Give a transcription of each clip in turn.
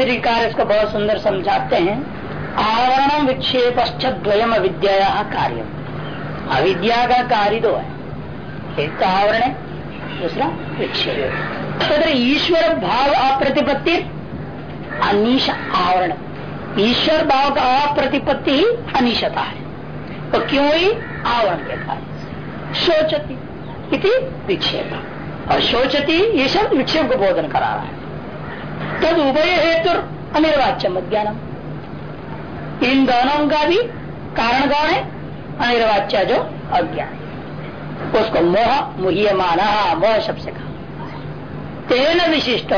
कार्य इसको बहुत सुंदर समझाते हैं। आवरण विक्षेप द्वयम अविद्या कार्य। अविद्या का कार्य दो है। एक तो आवरण है, दूसरा विक्षेप ईश्वर भाव अप्रतिपत्ति, अनिश आवरण। ईश्वर भाव का अप्रतिपत्ति ही अनिशता है। तो क्यों ही? आवरण के कार्य शोचती विक्षेप। और शोचती ये शब्द विक्षेप को बोधन करा रहा है। तद उभय हेतु अनिर्वाच्य ज्ञानम इन दोनों का भी कारण कौन है? अनिर्वाच्य जो अज्ञान। उसको मोह मुह्य माना मोह शब्द से कहा। तेन विशिष्ट,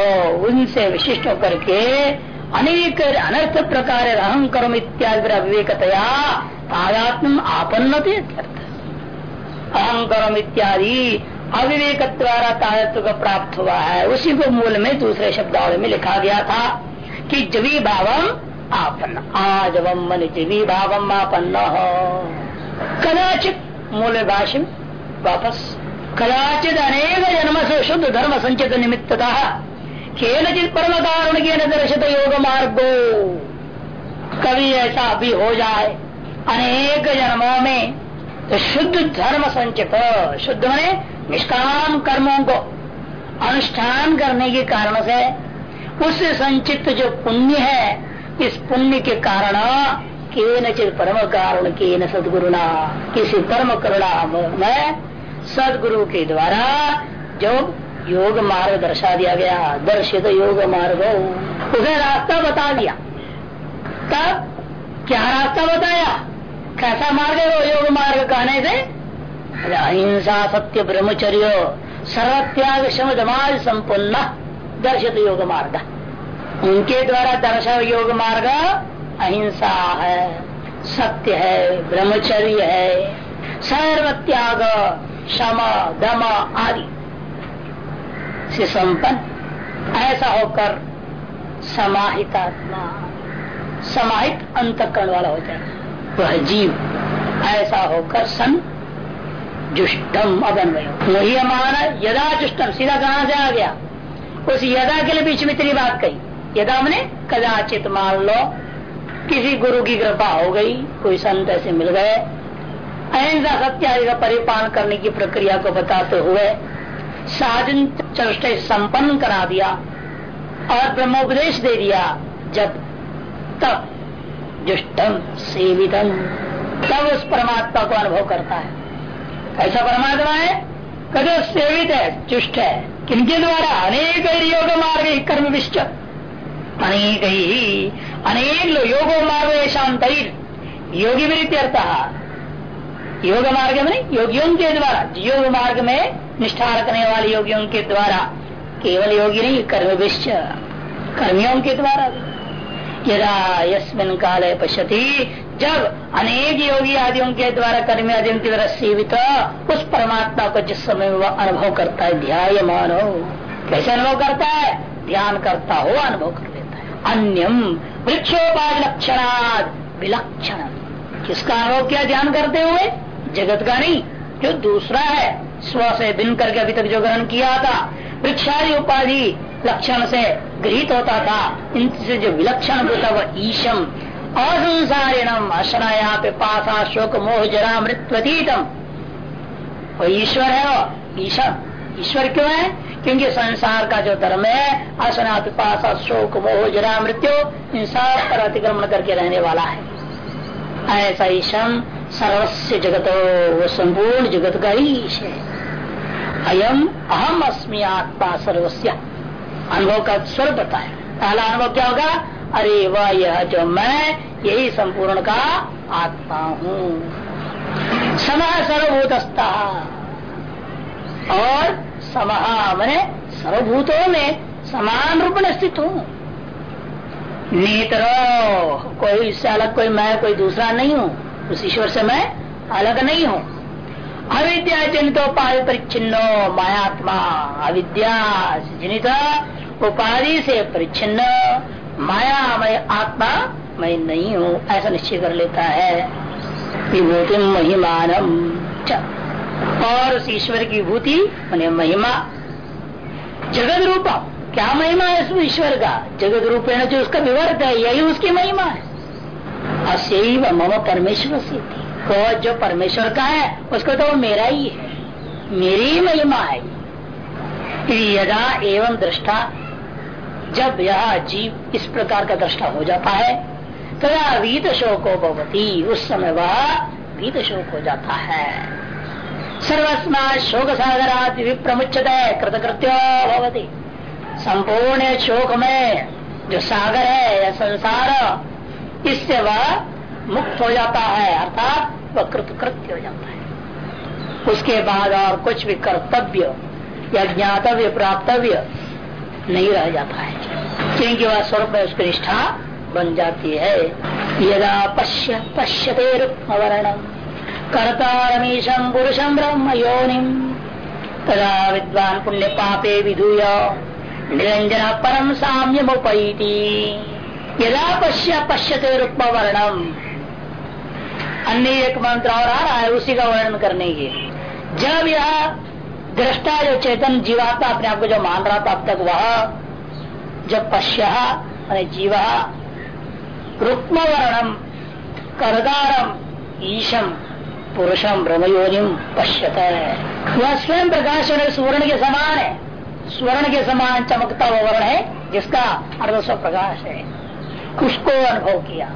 उनसे विशिष्ट होकर के अनेक अनर्थ प्रकार अहम कर्म इत्यादि अविवेकतया तादात्म आपन्न अहम कर्म इत्यादि अविवेक द्वारा तायत्व का प्राप्त हुआ है। उसी को मूल में दूसरे शब्दावली में लिखा गया था कि जवी भावम आपन्न आजवम मन जवी भावम आपन्न कदाचित मूल भाषण वापस, कदाचित अनेक जन्म से शुद्ध धर्म संचित निमित्तता केनचित परम कारण के दर्शित योग मार्गो। कभी ऐसा भी हो जाए, अनेक जन्मों में तो शुद्ध धर्म संचित, शुद्ध मने निष्काम कर्मों को अनुष्ठान करने के कारण से उस संचित जो पुण्य है, इस पुण्य के कारण के नचित परम कारण के न सदगुरुना, किसी परम करुणा में सदगुरु के द्वारा जो योग मार्ग दर्शा दिया गया, दर्शित योग मार्ग उसे रास्ता बता दिया। तब क्या रास्ता बताया? कैसा मार्ग है वो योग मार्ग कहने से? अहिंसा सत्य ब्रह्मचर्य सर्वत्याग समाज संपन्न दर्शित योग मार्ग। उनके द्वारा दर्शन योग मार्ग अहिंसा है, सत्य है, ब्रह्मचर्य है, सर्वत्याग, शम, दम आदि से संपन्न, ऐसा होकर समाहित आत्मा समाहित अंतकरण वाला हो। जाए वह जीव, ऐसा होकर सन जुष्टम अगन्वय। वही माना यदा जुष्टम सीधा कहा से आ गया? उस यदा के लिए बीच में तेरी बात कही। यदा मैंने कदाचित मान लो, किसी गुरु की कृपा हो गई, कोई संत ऐसे मिल गए, अहिंसा सत्यादि का परिपालन करने की प्रक्रिया को बताते हुए साधन चष्टे संपन्न करा दिया और ब्रह्मोपदेश दे दिया, जब तब जुष्टम सेवितम। तब उस परमात्मा को अनुभव करता है। ऐसा परमात्मा है? कदे सेवित है, चुष्ट है? किनके द्वारा? अनेक योग मार्ग कर्म विश्च अनेक ही, अनेक योग मार्ग शांत योगी अर्थ। योग मार्ग में योगियों के द्वारा। योग मार्ग में निष्ठा रखने वाले योगियों के द्वारा। केवल योगी नहीं कर्म विश्च कर्मियों के द्वारा यदा यस्मिन काले पश्यति जब अनेक योगी आदियों के द्वारा कर्मी आदियों के द्वारा सेवित उस परमात्मा को जिस समय वह अनुभव करता है ध्याय मानो कैसे अनुभव करता है? ध्यान करता हो, अनुभव कर लेता है। अन्यम वृक्षोपाद लक्षणाद विलक्षण किसका अनुभव किया ध्यान करते हुए? जगत का नहीं, जो दूसरा है। स्व से भिन्न करके अभी तक जो ग्रहण किया था, वृक्षादि उपाधि लक्षण से गृहित होता था, इनसे जो विलक्षण होता वह ईशम। असंसारिणम अशनाया पे पासा शोक मोह जरा मृत्युतीतम वो ईश्वर है वो ईश्वर क्यों है? क्योंकि संसार का जो धर्म है असना पिपासा शोक मोह जरा मृत्यु इन सब पर अतिक्रमण करके रहने वाला है। ऐसा ईशम सर्वस्व जगत, वो संपूर्ण जगत का ही ईश है। अयम अहम अस्मी आत्मा सर्वस्व अनुभव का स्वर बताया। पहला अनुभव क्या होगा? अरे वह, यह जो मैं, यही संपूर्ण का आत्मा हूँ। समय सर्वभूतस्था। और समहा मैंने सर्वभूतों में समान रूप में स्थित हूँ। नेतरो कोई इससे अलग कोई मैं, कोई दूसरा नहीं हूँ। उस ईश्वर से मैं अलग नहीं हूँ। अविद्या जनित उपाधि परिच्छिन्नो, मायात्मा अविद्या जनित उपाधि से परिच्छिन्न। मायामय आत्मा मैं नहीं हूँ, ऐसा निश्चय कर लेता है। विभूति महिमानम। और उस ईश्वर की विभूति मैंने महिमा। जगत रूपा क्या महिमा है ईश्वर का? जगत रूपेण जो उसका विवर्त है, यही उसकी महिमा है। अशैव मम परमेश्वर से वो जो परमेश्वर का है, उसको तो मेरा ही है। मेरी ही महिमा है। यदा एवं दृष्टा जब यह जीव इस प्रकार का दृष्टा हो जाता है तदा वीत शोको भवती, उस समय वह वीत शोक हो जाता है। सर्वस्मा शोक सागरा विप्रमुचत कृतकृत्यो भवती। संपूर्ण शोक में जो सागर है या संसार, इससे वह मुक्त हो जाता है, अर्थात वह कृतकृत्य हो जाता है। उसके बाद और कुछ भी कर्तव्य या ज्ञातव्य, प्राप्तव्य नहीं रह जाता है। क्योंकि वह स्वरूप में उसकी निष्ठा बन जाती है। यदा पश्य, पश्यते रुक्मवर्णम। कर्ता रमेशम पुरुषम ब्रह्म योनिम। तदा विद्वान पुण्य पापे विधूय निरंजन परम साम्यम उपैति यदा पश्य, पश्यते रुक्म वर्णम अन्य एक मंत्र और आ रहा है, उसी का वर्णन करने के जब यह दृष्टा जो चेतन जीवात्मा अपने आप को जो मान रहा था, अब तक वह जब पश्य जीव रुक्म वर्णम करदारम ईशम, पुरुषम, ब्रह्मयोनिम पश्यत। वह स्वयं प्रकाश सुवर्ण के समान है। स्वर्ण के समान चमकता हुआ वर्ण है, जिसका अर्धस्व प्रकाश है। उसको अनुभव किया।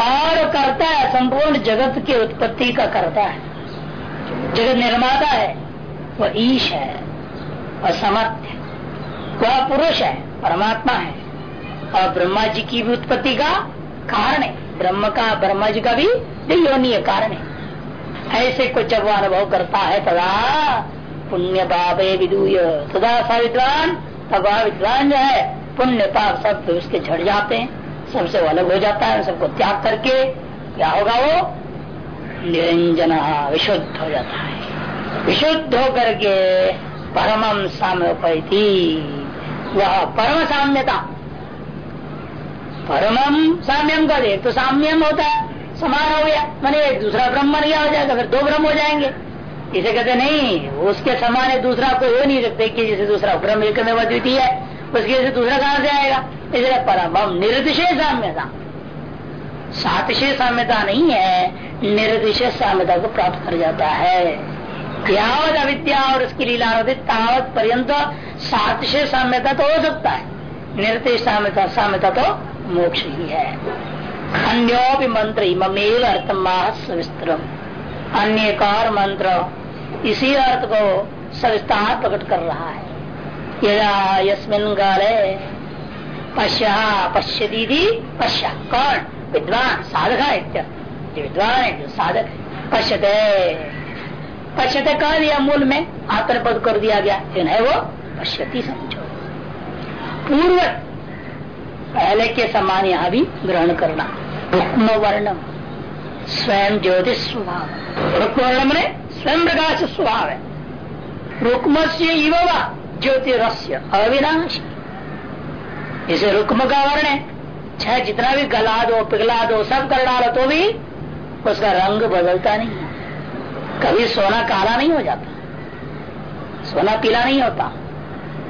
और करता है, संपूर्ण जगत की उत्पत्ति का करता है। जगत निर्माता है। वह ईश है और समर्थ है। वह पुरुष है, परमात्मा है। और ब्रह्मा जी की भी उत्पत्ति का कारण है। ब्रह्म का, ब्रह्मा जी का भी योनीय कारण है। ऐसे कुछ जब वह अनुभव करता है तदा पुण्य पाप विदूय। तदा सा विद्वान, तब विद्वान जो है, पुण्य पाप सब उसके झड़ जाते हैं। सबसे अलग हो जाता है, सबको त्याग करके, क्या होगा वो? निरंजन, विशुद्ध हो जाता है। विशुद्ध होकर के परम साम्य थी वह परम साम्यता। परमम साम्यम कर दे तो साम्यम होता है। समान हो गया। मैंने एक दूसरा ब्रह्म गया हो जाएगा, फिर दो ब्रह्म हो जाएँगे। इसे कहते नहीं, उसके समान है, दूसरा कोई हो नहीं सकते। कि जैसे दूसरा ब्रह्म एक में द्वितीय है, उसके जैसे दूसरा कहाँ से आएगा? इसलिए परम निरतिशय साम्यता। सातिशय साम्यता नहीं है निर्दिशय साम्यता को प्राप्त कर जाता है। यावत अविद्या और उसकी लीला होती तावत पर्यंत सातिशय साम्यता तो हो सकता है। निर्देश साम्यता साम्यता तो मोक्ष ही है। अन्योपि मंत्र इमेव अर्थ सविस्तर अन्य कार मंत्र इसी अर्थ को सविस्तार प्रकट कर रहा है। यदा यस्मिन काले पश्या पश्य दीदी पश्या। कौन विद्वान, साधक है विद्वान है, जो साधक है। पश्यते। पश्यते कह दिया मूल में आत्मपद कर दिया गया लेकिन है वो पश्यति समझो पूर्व पहले के समान यहाँ भी ग्रहण करना। रुक्म वर्णम स्वयं ज्योतिष स्वभाव रुक्म वर्णम ने स्वयं प्रकाश स्वभाव है रुक्म से युवा ज्योति रस्य अविनाशी। इसे रुक्म का वर्ण। है चाहे जितना भी गला दो पिघला दो सब कर डालो तो भी उसका रंग बदलता नहीं कभी सोना काला नहीं हो जाता। सोना पीला नहीं होता।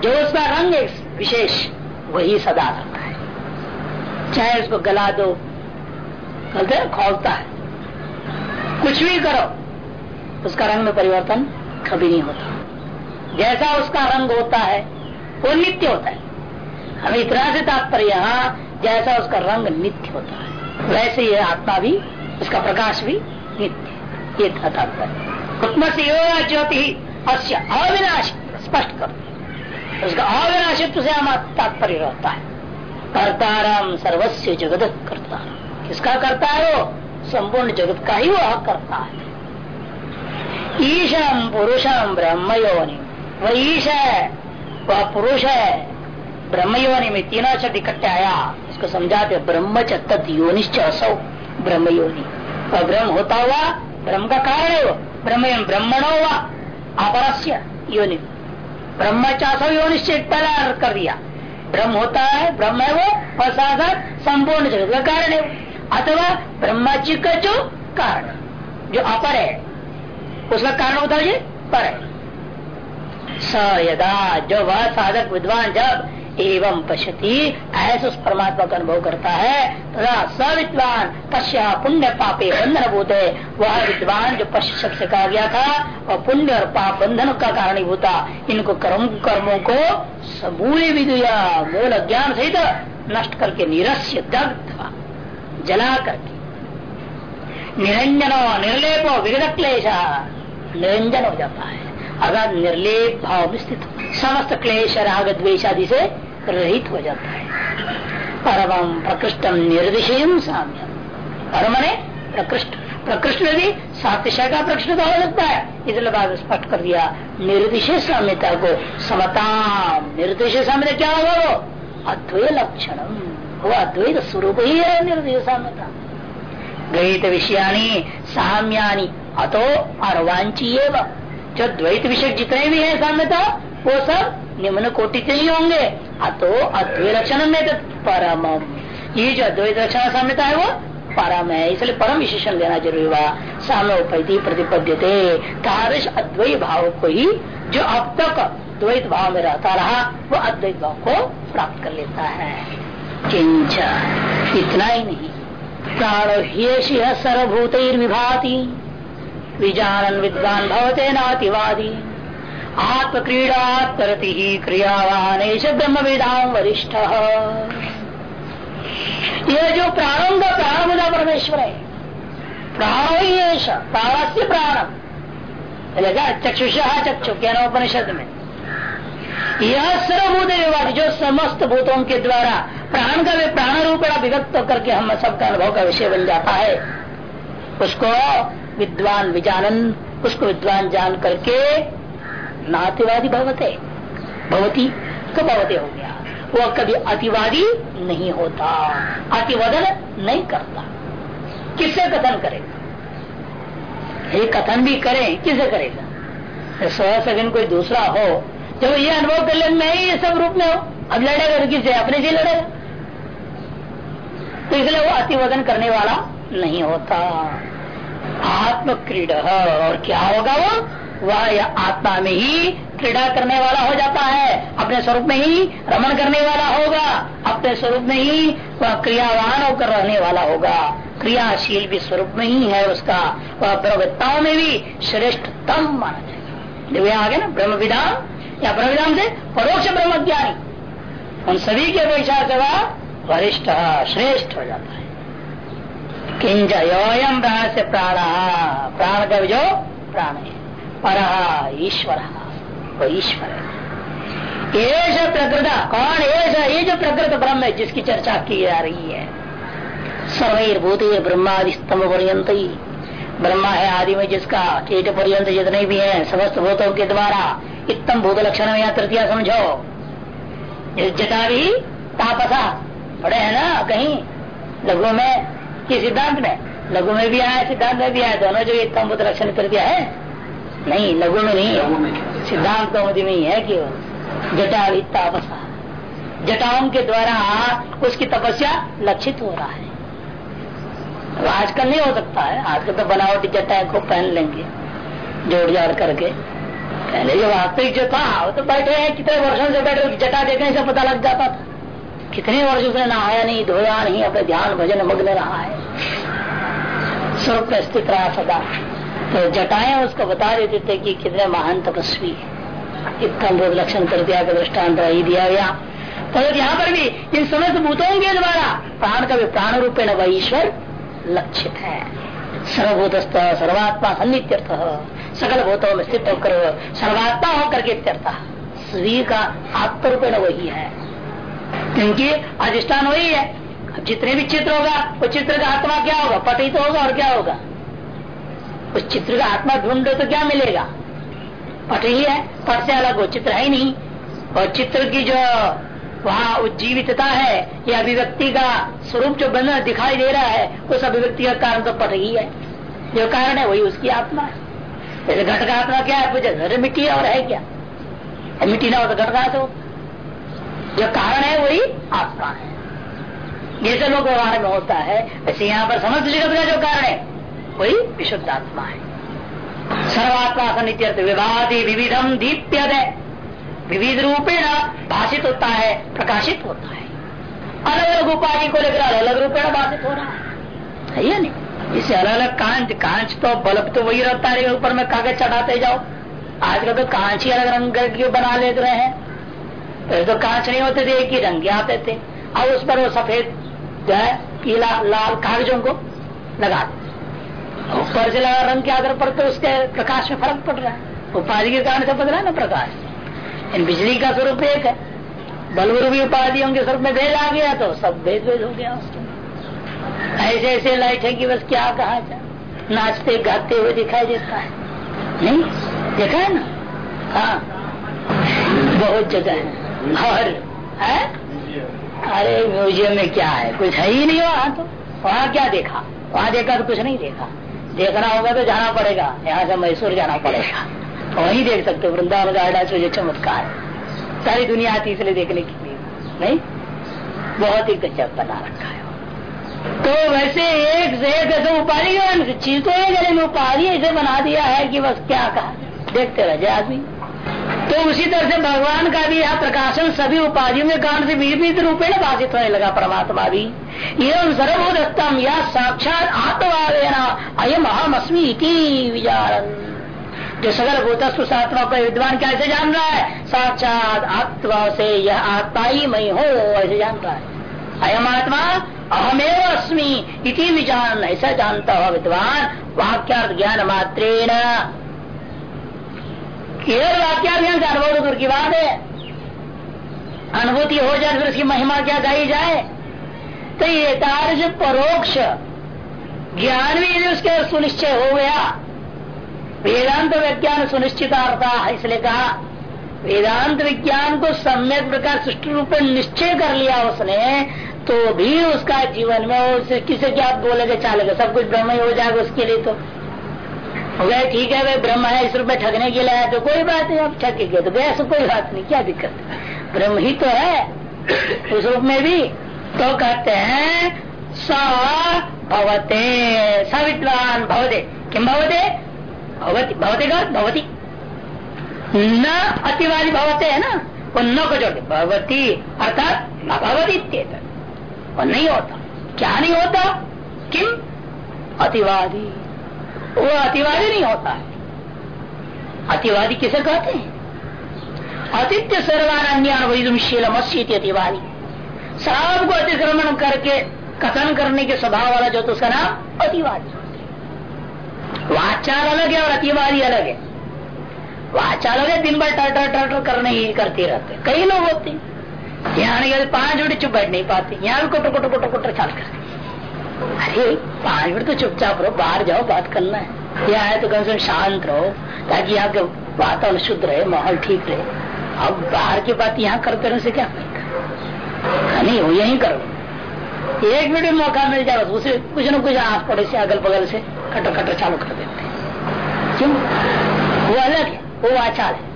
जो उसका रंग एक विशेष, वही सदा रहता है। चाहे उसको गला दो कहते खोलता है। कुछ भी करो, उसका रंग में परिवर्तन कभी नहीं होता। जैसा उसका रंग होता है, वो नित्य होता है। हमें इतना से तात्पर्य यहाँ जैसा उसका रंग नित्य होता है, वैसे ये आत्मा भी, उसका प्रकाश भी नित्य। ये था तात्पर्य से ज्योति अश्य अविनाश स्पष्ट कर। उसका अविनाशित्व से हमारा तात्पर्य रहता है। कर्ताराम सर्वस्व जगत करता। किसका करता है वो? संपूर्ण जगत का ही वह करता है। ईशम पुरुषम ब्रह्म योनि वह ईश है, वह पुरुष है। ब्रह्म योनि में तीनों शब्द इकट्ठे आया। इसको समझाते ब्रह्म चत योनिश्च असौ ब्रह्म योनि वह ब्रह्म होता हुआ ब्रह्म का कारण है वो ब्रह्म ब्रह्मणो हुआ अपरस्य योनि। ब्रह्म चासव योनिश्चित पहला कर दिया ब्रह्म होता है ब्रह्म है वो साथ संपूर्ण जगत का कारण है अथवा ब्रह्मा जी का जो कारण। जो अपर। है उसका कारण होता है पर। है स यदा जो वह साधक विद्वान जब एवं पश्यति ऐसे उस परमात्मा का अनुभव करता है तथा स विद्वान पश्या पुण्य पापे बंधन भूत है वह विद्वान जो पश्य शब्द से कहा गया था, वह पुण्य और पाप बंधन का कारण भूता इनको कर्म, कर्मों को समूल विदुया मूल ज्ञान सहित नष्ट करके निरस्य दग्ध जला करके। निरंजनो, निर्लेपो विगत क्लेश निरंजन हो जाता है। अगर निर्लेप भाव स्थित, समस्त क्लेश, राग द्वेश आदि से रहित हो जाता है। परम प्रकृष्टम निर्दिशयम साम्य परम ने प्रकृष्ट प्रकृष्ट में भी सातिशय का प्रकृष्ट हो सकता है। इसलिए बाद स्पष्ट कर दिया निर्दिशय साम्यता को समता निर्दिशय साम्यता क्या होगा वो? अद्वैत लक्षण। वो अद्वैत स्वरूप ही है निर्दिशय साम्यता। द्वैत विषयानी साम्यानी अतो अर्वांची जो द्वैत विषय जितने भी है साम्यता, वो सब निम्न कोटि के ही होंगे। अतो अद्वैत लक्षण में तो परम ये जो अद्वैत लक्षण साम्यता है वो परम है, इसलिए परम विशेषण देना ज़रूरी हुआ। साम्योपैति प्रतिपद्यते। तादृश अद्वैत भाव को ही जो अब तक द्वैत भाव में रहता रहा, वो अद्वैत भाव को प्राप्त कर लेता है। किंच इतना ही नहीं। प्राण ही सर्वभूत विभाति विजानन विद्वान भवते नातिवादी। आत्म क्रीड़ा करती ही क्रियावान ब्रह्म विदाम वरिष्ठ। यह जो प्रारंभ प्रारंभ परमेश्वर है प्राण ही प्राण से प्राण लगा चक्षुष चक्षु में। यह सर्वभूत विवाद जो समस्त भूतों के द्वारा प्राण का भी प्राण रूप विभक्त करके हम सबका अनुभव का विषय बन जाता है, उसको विद्वान विजानन, उसको विद्वान जान करके नातिवादी भवते भवती कब भवते हो गया। वो कभी अतिवादी नहीं होता। अतिवदन नहीं करता। किससे कथन करेगा ये कथन भी करें किसे करेगा सौ सेकंड कोई दूसरा हो, जब ये अनुभव कर ले, मैं ही सब रूप में हो। अब लड़ेगा तो किसे अपने से लड़ेगा तो इसलिए वो अतिवदन करने वाला नहीं होता। आत्म क्रीड़ा और क्या होगा वो? वह आत्मा में ही क्रीड़ा करने वाला हो जाता है। अपने स्वरूप में ही रमन करने वाला होगा। अपने स्वरूप में ही वह क्रियावान होकर रहने वाला होगा। क्रियाशील भी स्वरूप में ही है उसका। वह ब्रह्मताओं में भी श्रेष्ठतम माना जाएगा जब आगे ना ब्रह्म विधान या ब्रह्म विधान से परोक्ष ब्रह्म ज्ञानी उन सभी के अपेक्षा से वह वरिष्ठ, श्रेष्ठ हो जाता है। किंच योयम प्राण से प्राण प्राण का जो प्राण है पर ईश्वर वो ईश्वर है प्रकृत, कौन ऐसा ये जो प्रकृत ब्रह्म है, जिसकी चर्चा की जा रही है सर्वभूत ब्रह्मादि स्तंभ पर्यंत ही ब्रह्मा है आदि में जिसका कीट पर्यंत जितने भी है, समस्त भूतों के द्वारा इतम भूत लक्षण में या तृतीया समझो। जटा भी तापसा पड़े है ना, कहीं, लघु में कि सिद्धांत में? लघु में भी आया, सिद्धांत में भी आया, दोनों जो इतम भूत लक्षण तृतीया है नहीं लघु में नहीं है। सिद्धांत कौमुदी में ही है कि जटा तापसा जटाओं के द्वारा उसकी तपस्या लक्षित हो रहा है। तो आजकल नहीं हो सकता है। आजकल तो बनावटी जटा को पहन लेंगे। जोड़ जाड़ करके। पहले जो वास्तविक जो था वो तो बैठे हैं कितने वर्षों से बैठे जटा देखने से पता लग जाता था। कितने वर्षों से नहाया नहीं धोया नहीं अपने ध्यान भजन मग्न रहा है। स्वरूप स्थित रहा सदा। तो जटाएँ उसको बता देते थे कि कितने महान तपस्वी है। इतना बहुत लक्षण कर दिया दृष्टांत ही दिया गया तो यहाँ पर भी इन समस्त भूतों के द्वारा प्राण का भी प्राण रूपेण वह ईश्वर लक्षित है। सर्वभूत सर्वात्मा सन्नित्यर्थ, सकल भूतों में स्थित होकर सर्वात्मा होकर के इत्यर्थ। स्वी का आत्मरूपेण वही है। क्योंकि अधिष्ठान वही है। जितने भी चित्र होगा, वो चित्र का आत्मा क्या होगा? पटित होगा और क्या होगा? उस चित्र का आत्मा ढूंढो तो क्या मिलेगा? पट ही है, पट से अलग वो चित्र है नहीं। और चित्र की जो वहाँ उज्जीवितता है, या अभिव्यक्ति का स्वरूप जो बना दिखाई दे रहा है, उस अभिव्यक्ति का कारण तो पट ही है। जो कारण है वही उसकी आत्मा है। जैसे घट का आत्मा क्या है? पूछे घर मिट्टी और है क्या? मिट्टी ना हो तो घट कहा तो जो कारण है वही आत्मा है। जैसे लोग व्यवहार में होता है। वैसे यहाँ पर जगत का जो कारण है वही विशुद्ध आत्मा है। सर्वात्मा सनित्यर्थ विभाति विविधम दीप्य विविध रूपेण भाषित होता है, प्रकाशित होता है। अलग अलग उपाधि को लेकर अलग अलग रूपेण भाषित हो रहा है। है नहीं? इसे अलग अलग कांच कांच तो बल्ब तो वही रहता है, ऊपर में कागज़ चढ़ाते जाओ। आजकल तो कांच ही अलग रंग के बना ले रहे हैं। पहले तो कांच नहीं होते थे, एक ही रंग आते थे। अब उस पर वो सफ़ेद, जो है, पीला, लाल कागजों को लगा ऊपर से लगा रंग के आधार पर तो उसके प्रकाश में फ़र्क पड़ रहा है। उपाधि के कारण से बदला ना प्रकाश। इन बिजली का स्वरूप एक है। बल्ब रूपी उपाधियों के स्वरूप में भेद आ गया तो सब भेद भेद हो गया उसके। ऐसे ऐसे लाइट है कि बस क्या कहा जाए। नाचते, गाते हुए दिखाई देता है। नहीं, देखा है ना? हाँ। बहुत जगह है। और है? अरे, म्यूज़ियम में क्या है? कुछ है ही नहीं वहाँ तो। वहाँ क्या देखा? वहाँ देखा तो कुछ नहीं देखा। देखना होगा तो जाना पड़ेगा। यहाँ से मैसूर जाना पड़ेगा। वही देख सकते वृंदावन गार्डा से जो चमत्कार सारी दुनिया आती इसलिए देखने के लिए। नहीं? बहुत ही गजब बना रखा है। तो वैसे एक से एक ऐसे उपाधि चीज़ तो एक में उपाधि ऐसे बना दिया है कि बस क्या कहा। देखते रह जाए आदमी। तो उसी तरह से भगवान का भी यह प्रकाशन सभी उपाधियों के कारण से विविध रूपे में बाधित होने लगा परमात्मा भी। एवं सर्वोदत्तम या साक्षात आत्मा अयम अहम अस्मी विचारन जो सगल भूतस्व आत्मा को विद्वान कैसे जान रहा है? साक्षात आत्मा से यह आत्मा ही मई हो, ऐसे जान रहा है। अयम आत्मा अहमेव अस्मी इति विचार ऐसा जानता हुआ विद्वान वाक्यार्थ ज्ञान मात्रेण केवल ज्ञान का अनुभव दूर की बात है। अनुभूति हो जाए, फिर उसकी महिमा क्या गाई जाए? तो ये तार परोक्ष ज्ञान भी यदि उसके सुनिश्चय हो गया, वेदांत विज्ञान सुनिश्चित अर्था इसलिए कहा, वेदांत विज्ञान को सम्यक प्रकार सृष्टि रूप में निश्चय कर लिया उसने तो भी उसका जीवन में उसे किसे क्या बोलेगा, चालेगा, सब कुछ ब्रह्म ही हो जाएगा उसके लिए तो। हो ठीक है, भाई, ब्रह्म है, इस रूप में ठगने के लिए तो कोई बात नहीं, अब ठग गए तो गया कोई बात नहीं, क्या दिक्कत ब्रह्म ही तो है, उस रूप में भी तो कहते हैं, स भवते, सविद्वान भवते। किम भवते? भवती, भवते का भवती। न अतिवादी भवते है ना, वो न को जोड़ते भगवती अर्थात न भगवती वो नहीं होता। क्या नहीं होता? किम? अतिवादी। वो अतिवादी नहीं होता। है अतिवादी किसे कहते हैं? अतिथ्य सर्वान अन्य वैदुमशील मस्यति अतिवादी। सबको अतिक्रमण करके कथन करने के स्वभाव वाला जो तो उसका नाम अतिवादी। वाचाल अलग है और अतिवादी अलग है। वाचाल अलग है, दिन भर टर टर टर करने ही करते रहते कई लोग होते हैं। यहाँ पाँच मिनट चुप बैठ नहीं पाते। यहाँ भी कुटर कुटर कुटर कुटर चाल करते अरे पाँच मिनट तो चुपचाप रहो, बाहर जाओ, बात करना है। यहाँ है तो कम से कम शांत रहो, ताकि यहाँ के वातावरण शुद्ध रहे, माहौल ठीक रहे। अब बाहर की बात यहाँ करते रहने से क्या फ़ायदा नहीं हो यही करो। एक मिनट मौका मिल जाए उसे कुछ न कुछ आस पड़े से अगल बगल से कटर कटर चालू कर देते क्यों? वो अलग है, वो आचार है।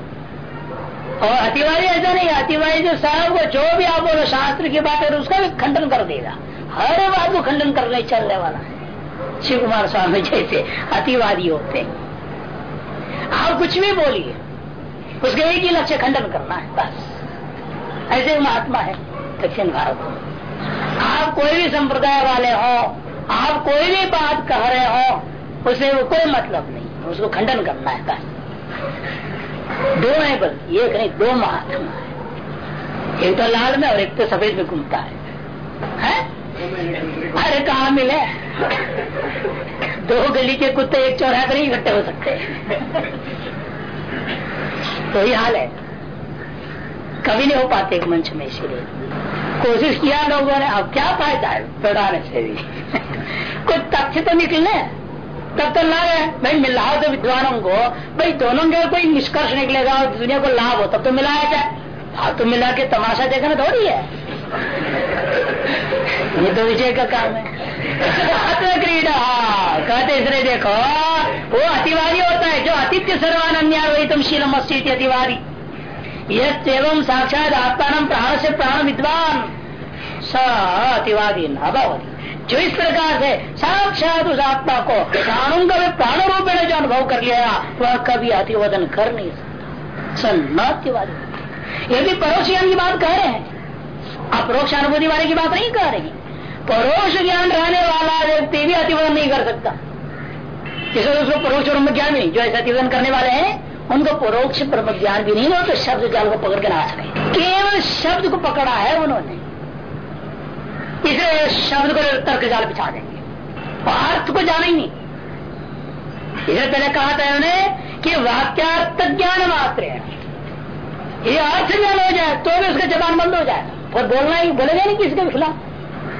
और अतिवादी ऐसा नहीं अतिवादी जो साहब को जो भी आप बोलो, शास्त्र की बात है उसका भी खंडन कर देगा। हर बात को खंडन करने चलने वाला है। शिव कुमार स्वामी जैसे अतिवादी होते आप कुछ भी बोलिए उसके एक ही लक्ष्य खंडन करना है बस। ऐसे महात्मा है दक्षिण भारत आप कोई भी संप्रदाय वाले हो आप कोई भी बात कह रहे हो उसे वो कोई मतलब नहीं उसको खंडन करना है बस। दो है बस एक नहीं दो महात्मा है। एक तो लाल में और एक तो सफ़ेद में घूमता है, है? अरे कहा मिले दो गली के कुत्ते एक चौराहे पर ही इकट्ठे हो सकते। तो ही हाल है? कभी नहीं हो पाते एक मंच में इसीलिए कोशिश किया लोगों ने अब क्या फ़ायदा है? बढ़ाने से भी। कुछ तथ्य तो निकले तब तो लाभ है। भाई, मिलाओ तो विद्वानों को। भाई, दोनों के कोई निष्कर्ष निकलेगा और दुनिया को लाभ हो, तब तो मिलाया जाए तो मिला के तमाशा देखना थोड़ी है। ये तो विजय का काम है। क्रीडा, कहते इसलिए देखो, वो अतिवादी होता है, जो अतिथ्य सर्वान अन्य वही तुम शीलम अतिवादी एवं साक्षात आत्मा प्राण से प्राण विद्वान, स अतिवादी न जो इस प्रकार से साक्षात उस आत्मा को प्राणों का भी प्राण रूप में जो अनुभव कर लिया, वह कभी अतिवदन कर नहीं सकता। स न अतिवादी ये भी की बात कह रहे हैं। अपरोक्ष अनुभूति वाले की बात नहीं कह रही। परोक्ष ज्ञान रहने वाला व्यक्ति भी अतिवदन नहीं कर सकता। इसलिए उसको परोक्ष ब्रह्म ज्ञान भी जो ऐसे अतिवदन करने वाले हैं, उनको परोक्ष ब्रह्म ज्ञान भी नहीं हो तो शब्द जाल को पकड़ के नाच रहे केवल शब्द को पकड़ा है उन्होंने। इसलिए शब्द को तर्क जाल बिछा देंगे। अर्थ को जाना ही नहीं। इसे पहले कहा था उन्होंने कि वाक्यार्थ ज्ञान मात्र है। ये अर्थ ज्ञान हो जाए तो भी उसका जबान बंद हो जाए। और बोलना ही बोलेगा नहीं किसके खिलाफ।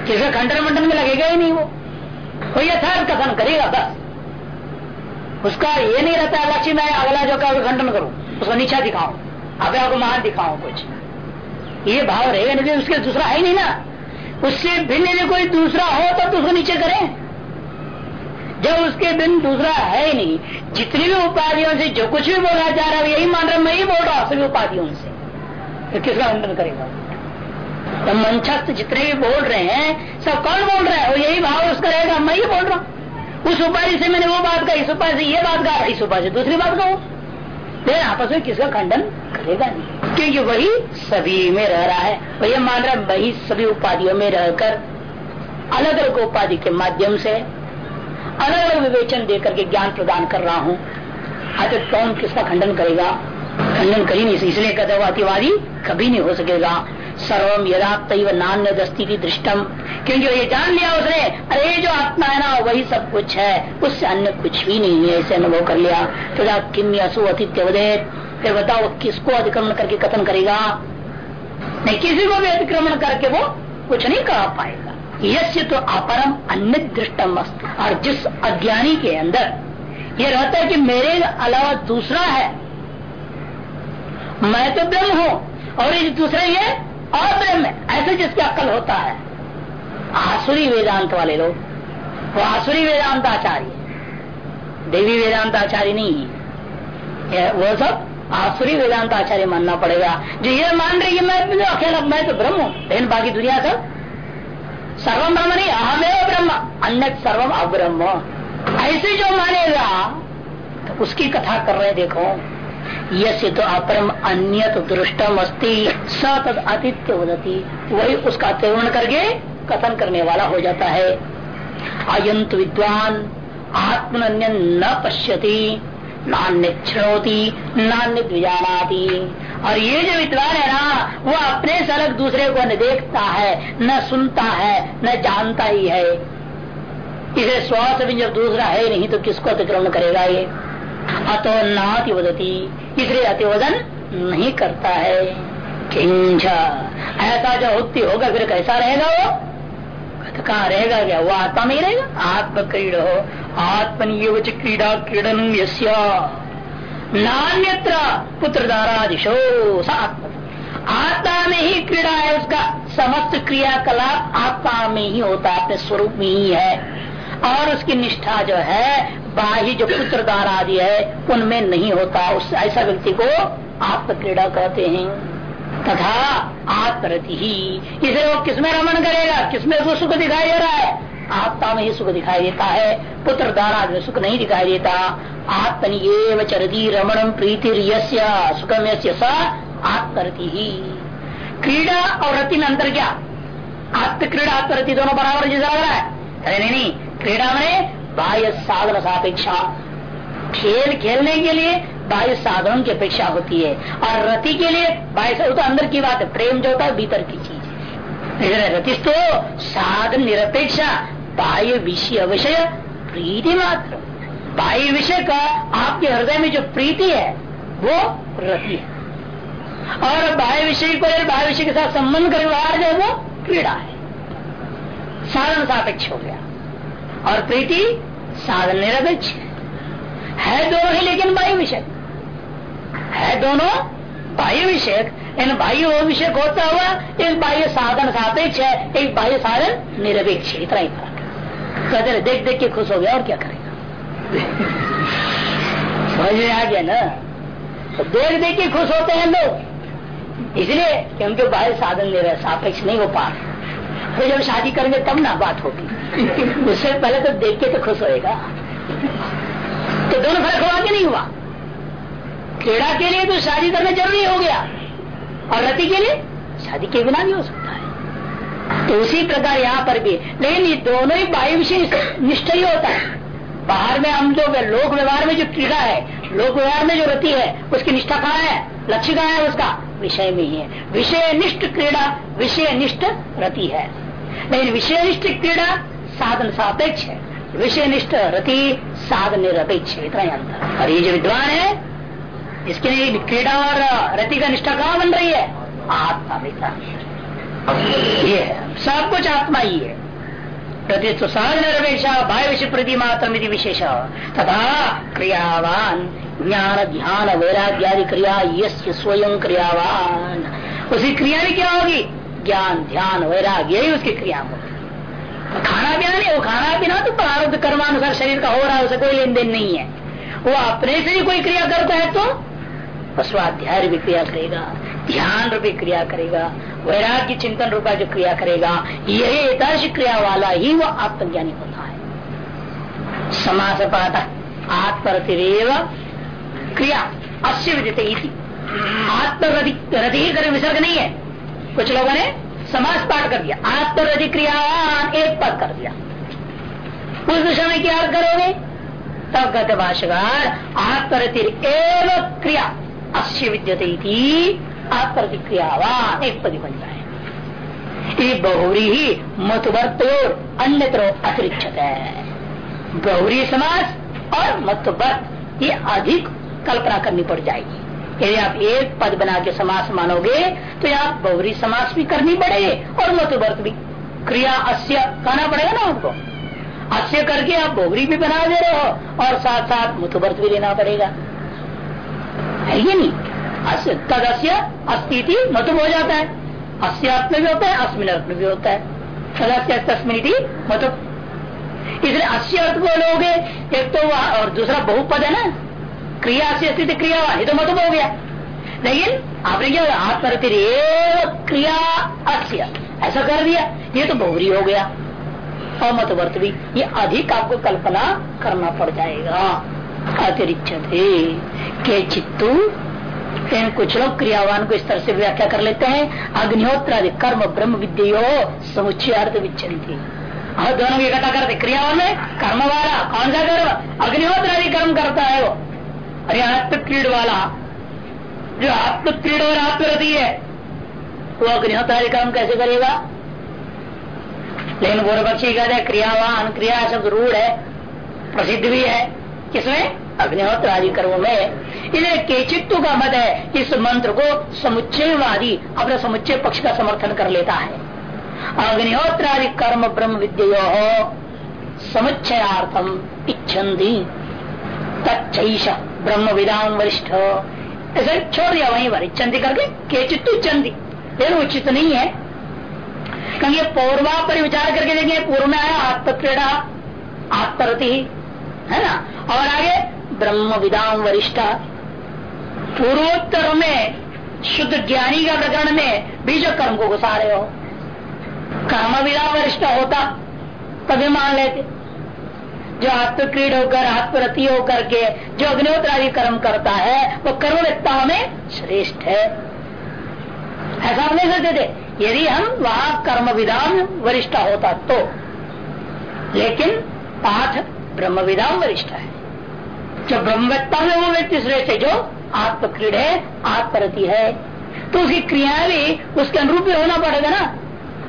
किसके खंडन मंडन में लगेगा ही नहीं वो। वो यथार्थ कथन करेगा बस। उसका ये नहीं रहता लक्ष्य मैं अगला जो का खंडन करूँ। उसको नीचा दिखाऊँ अपने को महान दिखाऊँ कुछ। ये भाव रहेगा नहीं उसके दूसरा है नहीं ना। उससे भिन्न यदि कोई दूसरा हो तो, तो उसको नीचे करें। जब उसके भिन्न दूसरा है ही नहीं जितनी भी उपाधियों से जो कुछ भी बोला जा रहा है यही मान रहा मैं ही बोल रहा हूँ सभी उपाधियों से। तो किसका खंडन करेगा? तो मंचस्थ जितने भी बोल रहे हैं, सब कौन बोल रहा है? वो यही भाव उसका रहेगा, मैं ही बोल रहा हूँ। उस उपाधि से मैंने वो बात कही, इस उपाधि से ये बात कहा, इस उपाधि से दूसरी बात कहूँ। फिर आपस में किसका खंडन करेगा नहीं? क्योंकि वही सभी में रह रहा है। वही मान रहा वही सभी उपाधियों में रहकर अलग अलग उपाधि के माध्यम से अलग अलग विवेचन देकर के ज्ञान प्रदान कर रहा हूँ। आज कौन किसका खंडन करेगा? खंडन कर ही नहीं इसलिए कहते अतिवादी कभी नहीं हो सकेगा। सर्वम यदा तैव नान्य दस्ती की दृष्टम। क्योंकि ये जान लिया उसने, अरे जो आत्मा है ना, वही सब कुछ है। उससे अन्य कुछ भी नहीं है ऐसे अनुभव कर लिया। तो किम असु अतिथ्य फिर बताओ किसको अतिक्रमण करके कथन करेगा? नहीं, किसी को भी अतिक्रमण करके वो कुछ नहीं कर पाएगा। यश तो अपरम अन्य दृष्टम और जिस अज्ञानी के अंदर ये रहता है कि मेरे अलावा दूसरा है, मैं तो ब्रह्म हूँ, और ये दूसरा ये और ब्रह्म, ऐसे जिसकी अक्ल होता है। आसुरी वेदांत वाले लोग, वो आसुरी वेदांत आचार्य देवी वेदांत आचार्य नहीं है। वो सब आसुरी वेदांत आचार्य मानना पड़ेगा। जो, ये मान रही है, मैं अकेला, मैं तो ब्रह्म हूँ। लेकिन बाकी दुनिया सब सर्वम ब्रह्म नहीं, अहमेव ब्रह्म अन्य सर्वम अब्रह्म। ऐसे जो मानेगा तो उसकी कथा कर रहे देखो। यश तो अपरम अन्य दृष्टम अस्ति स तद आतिथ्य होती वही उसका अतिवर्ण करके कथन करने वाला हो जाता है। अयंत विद्वान आत्मन्य न पश्यति नान्य छणोती नान्य द्विजानाती और ये जो विद्वान है ना, वो अपने से अलग दूसरे को न देखता है, न सुनता है, न जानता ही है। इसे स्वास्थ्य भी जब दूसरा है नहीं तो किसको अतिक्रमण करेगा ये? अतो नाति वदती। इसलिए अतिवदन नहीं करता है। ऐसा जो उत्ती होगा, फिर कैसा रहेगा वो? कहा रहेगा क्या? वो आत्मा में ही रहेगा? आत्म क्रीड हो। आत्मनिय क्रीडा क्रीडन नान्यत्र पुत्र दारादिशो आत्मा। आत्मा में ही क्रीड़ा है, उसका समस्त क्रियाकलाप आत्मा में ही होता है, अपने स्वरूप में ही है। और उसकी निष्ठा जो है बाह्य जो पुत्र दान आदि है, उनमें नहीं होता। उस ऐसा व्यक्ति को आत्म क्रीड़ा कहते हैं। तथा आत्मरति ही। इसे वो किसमें रमन करेगा? किसमें उसको सुख दिखाई दे रहा है? आत्मा में ही सुख दिखाई देता है। पुत्र दारा में सुख नहीं दिखाई देता। आत्मनि एव चरती रमणम प्रीति सुखम आत्मरति ही। क्रीड़ा और रति में अंतर क्या? आत्म क्रीड़ा आत्मरति दोनों बराबर जैसा लग रहा है? अरे नहीं। क्रीड़ा में बाह्य साधन सापेक्षा। खेल खेलने के लिए बाह्य साधनों की अपेक्षा होती है। और रति के लिए बाह्य तो अंदर की बात है, प्रेम जो होता है, भीतर की चीज़। है, रति तो साधन निरपेक्षा, बाह्य विषय विषय प्रीति मात्र। बाह्य विषय का आपके हृदय में जो प्रीति है, वो रति है। और बाह्य विषय को बाह्य विषय के साथ संबंध कर व्यवहार जो वो क्रीड़ा है। साधन सापेक्ष हो गया। और प्रीति साधन निरपेक्ष है दोनों ही लेकिन वायु विषय है दोनों वायु विषय इन वायु विषय होता हुआ एक बाह्य साधन सापेक्ष है, एक बाह्य साधन निरपेक्ष इतना ही फ़र्क कहते देख देख के खुश हो गया और क्या करेगा? समझ में आ गया ना? तो देख देख के खुश होते हैं लोग। इसलिए क्योंकि बाह्य साधन सापेक्ष नहीं हो पा रहे। तो जब शादी करेंगे तब ना बात होगी। उससे पहले तो देख के तो खुश होएगा। तो दोनों फ़र्क हुआ कि नहीं हुआ? क्रीड़ा के लिए तो शादी करना ज़रूरी हो गया। और रति के लिए? शादी के बिना नहीं हो सकता है। तो उसी प्रकार यहाँ पर भी लेकिन ये दोनों ही वायु विषय निष्ठ ही होता है। बाहर में हम जो लोक व्यवहार में जो क्रीड़ा है, लोक व्यवहार में जो रति है, उसकी निष्ठा कहाँ है? लक्ष्य कहाँ है उसका? विषय में ही है। विषय निष्ठ क्रीड़ा विषय निष्ठ रति है। लेकिन विषय निष्ठ क्रीड़ा साधन सापेक्ष है। विषय निष्ठ रति साधन निरपेक्ष इतना ही अंतर और ये जो विद्वान है, इसके लिए क्रीड़ा और रति का निष्ठा कहाँ बन रही है? आत्मा मित्र ये है। सब कुछ आत्मा ही है। प्रतित्व साधन निरपेक्षा भाई विषय प्रति मात्र विशेष। तथा क्रियावान, ज्ञान, ध्यान वैराग्यादि क्रिया, यस्य स्वयं क्रियावान। उसी क्रिया में क्या होगी? ज्ञान, ध्यान वैराग्य यही उसकी क्रिया होगी तो खाना पीना नहीं वो खाना पीना तो प्रारब्ध कर्मानुसार शरीर का हो रहा है, उसे कोई लेन देन नहीं है। वो अपने से ही कोई क्रिया करता है तो स्वाध्याय भी क्रिया करेगा, ध्यान रूपी क्रिया करेगा वैराग्य चिंतन रूपा जो क्रिया करेगा, यही एकादश क्रिया वाला ही वो आत्मज्ञानी होता है। समास पाठ आत्मरतिरेव क्रिया अश्य विदित आत्मरति कर, विसर्ग नहीं है। कुछ लोगों ने समास पाठ कर दिया आत्मरति क्रिया एक पद कर दिया। उस दिशा में क्या करोगे? तब कहते भाषाकार आत्मरति एवं क्रिया। अश्य विद्यते अप्रतिक्रियावान एक पदी बन जाए। ये बहुरी ही मतवर्तोर अन्यत्र अतिरिक्त है बहुरी समास और मतवर्त, ये अधिक कल्पना करनी पड़ जाएगी। यदि आप एक पद बना के समास मानोगे तो यहाँ बहुरी समास भी करनी पड़ेगी और मतवर्त भी। क्रिया अस्य कहना पड़ेगा ना आपको अस्य करके आप बहुरी भी बना दे रहे हो और साथ साथ मुतवर्त भी लेना पड़ेगा। है ये नहीं? तदस्य अस्थिति मतुब हो जाता है। अस्य अर्थ में भी होता है अस्मिन अर्थ में भी होता है। तदस्य तस्मिन मतुब इसलिए अस्य अर्थ बोलोगे एक तो वह और दूसरा बहुपद है ना? क्रिया से स्थिति क्रिया ये तो मतुब हो गया। लेकिन आपने क्या आत्मरति क्रिया अस्य। ऐसा कर दिया। ये तो बहुरी हो गया। और मतवर्त भी। ये अधिक आपको कल्पना करना पड़ जाएगा। अतिरिक्त के चित्तू? कुछ लोग क्रियावान को इस तरह से व्याख्या कर लेते हैं। अग्निहोत्र आदि कर्म, ब्रह्म विद्यो समुच्चय अर्थ विच्छन्ति। और दोनों की इकट्ठा करते। क्रियावान में कर्म वाला कौन सा कर्म? अग्निहोत्र आदि कर्म करता है वो। अरे आत्मक्रीड वाला, जो आत्मक्रीड और आत्मरति है, वो अग्निहोत्र कर्म कैसे करेगा? लेकिन पूर्व पक्षी कहते हैं, क्रियावान, क्रिया शब्द रूढ़ है, प्रसिद्ध भी है। किसमें? अग्निहोत्र आदि कर्मों में। इन्हें केचित्व का मत है, इस मंत्र को समुच्चयवादी, अपने समुच्चय पक्ष का समर्थन कर लेता है। अग्निहोत्र आदि कर्म ब्रह्म विद्यो समुच्चयार्थम इच्छन्ति। तैश ब्रह्म विदाम वरिष्ठ। ऐसे छोड़ दिया वहीं पर। इच्छन्ति करके केचित इच्छन्ति फिर उचित नहीं है। क्योंकि पौर्वा पर विचार करके देखेंगे पूर्व में आया, आत्मक्रीड़ा, आत्मरति, है ना? और आगे ब्रह्म विदाम वरिष्ठा। पूर्वोत्तर में, शुद्ध ज्ञानी का प्रकरण में बीज कर्म को घुसा रहे हो। कर्म विदा वरिष्ठ होता, तभी मान लेते। जो आत्मक्रीड होकर, आत्मरति होकर के, जो अग्निहोत्र आदि कर्म करता है, वो कर्मवेत्ता में श्रेष्ठ है। ऐसा हम नहीं सकते थे यदि हम वहाँ कर्म विधान वरिष्ठ होता तो लेकिन पाठ ब्रह्म विधान वरिष्ठ है। जो ब्रह्मवेत्ता में वो व्यक्ति श्रेष्ठ है, जो आत्मक्रीड है, आत्मरति है तो उसकी क्रियाएँ भी उसके अनुरूप ही होना पड़ेगा ना।